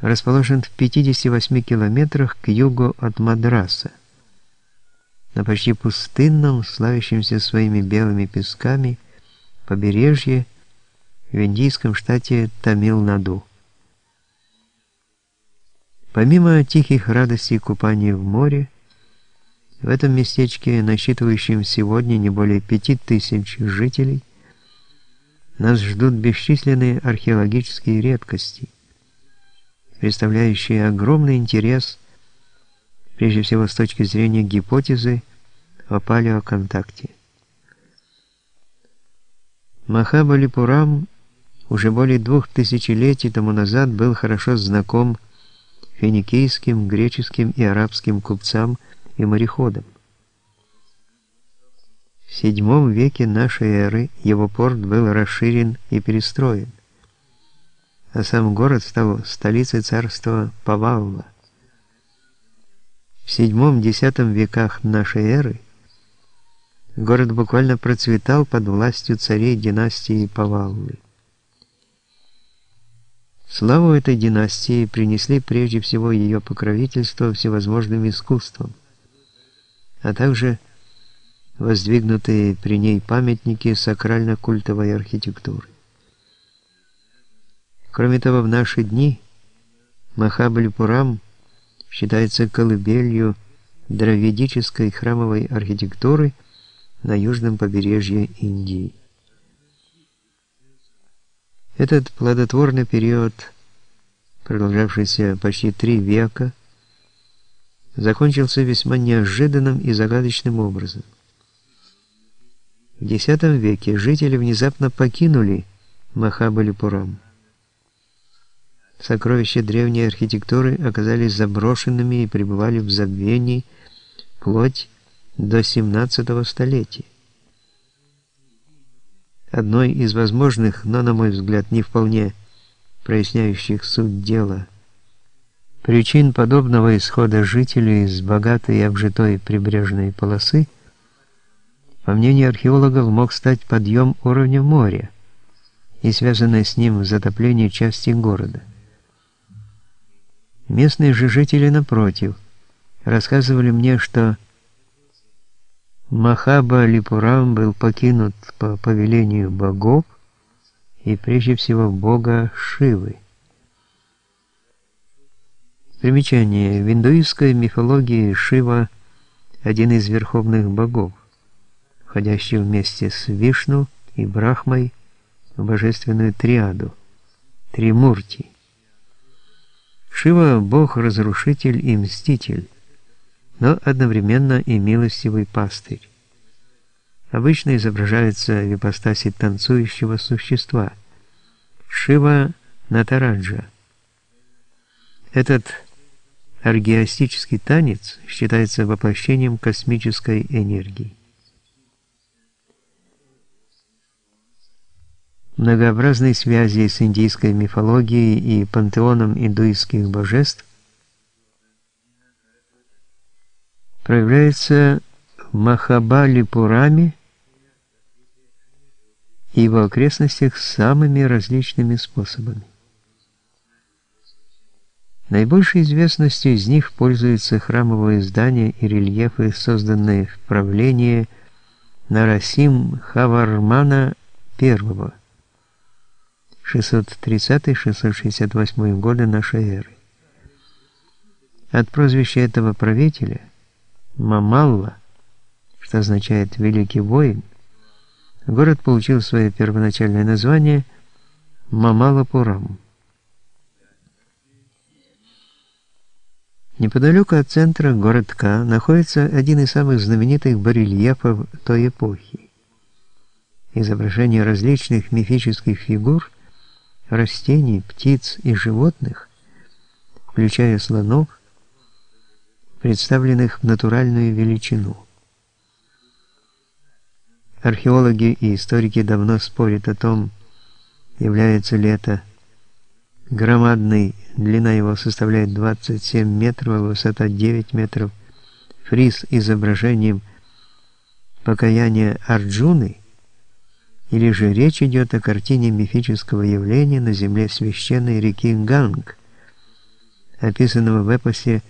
расположен в 58 километрах к югу от Мадраса, на почти пустынном, славящемся своими белыми песками, побережье в индийском штате Тамил-Наду. Помимо тихих радостей купания в море, в этом местечке, насчитывающем сегодня не более пяти тысяч жителей, нас ждут бесчисленные археологические редкости, представляющие огромный интерес, прежде всего с точки зрения гипотезы о палеоконтакте. Махабалипурам уже более двух тысячелетий тому назад был хорошо знаком финикийским, греческим и арабским купцам и мореходам. В VII веке нашей эры его порт был расширен и перестроен, а сам город стал столицей царства Павалла. В VII-X веках нашей эры город буквально процветал под властью царей династии Паваллы. Славу этой династии принесли прежде всего ее покровительство всевозможным искусствам, а также воздвигнутые при ней памятники сакрально-культовой архитектуры. Кроме того, в наши дни Махабалипурам считается колыбелью дравидической храмовой архитектуры на южном побережье Индии. Этот плодотворный период, продолжавшийся почти три века, закончился весьма неожиданным и загадочным образом. В X веке жители внезапно покинули Махабалипурам. Сокровища древней архитектуры оказались заброшенными и пребывали в забвении вплоть до 17 столетия. Одной из возможных, но, на мой взгляд, не вполне проясняющих суть дела, причин подобного исхода жителей из богатой и обжитой прибрежной полосы, по мнению археологов, мог стать подъем уровня моря и связанное с ним затопление части города. Местные же жители, напротив, рассказывали мне, что Махаба Липурам был покинут по повелению богов и прежде всего бога Шивы. Примечание. В индуистской мифологии Шива – один из верховных богов, входящий вместе с Вишну и Брахмой в божественную триаду – Тримурти. Шива – бог-разрушитель и мститель но одновременно и милостивый пастырь. Обычно изображается в ипостаси танцующего существа Шива Натараджа. Этот аргиастический танец считается воплощением космической энергии. Многообразные связи с индийской мифологией и пантеоном индуистских божеств проявляется в Махабалипураме и его окрестностях самыми различными способами. Наибольшей известностью из них пользуются храмовые здания и рельефы, созданные в правлении Нарасим Хавармана I 630-668 годы нашей эры. От прозвища этого правителя – Мамалла, что означает «великий воин», город получил свое первоначальное название Мамалапурам. Неподалеку от центра городка находится один из самых знаменитых барельефов той эпохи. Изображение различных мифических фигур, растений, птиц и животных, включая слонов, представленных в натуральную величину. Археологи и историки давно спорят о том, является ли это громадный, длина его составляет 27 метров, а высота 9 метров, фриз изображением покаяния Арджуны, или же речь идет о картине мифического явления на земле священной реки Ганг, описанного в эпосе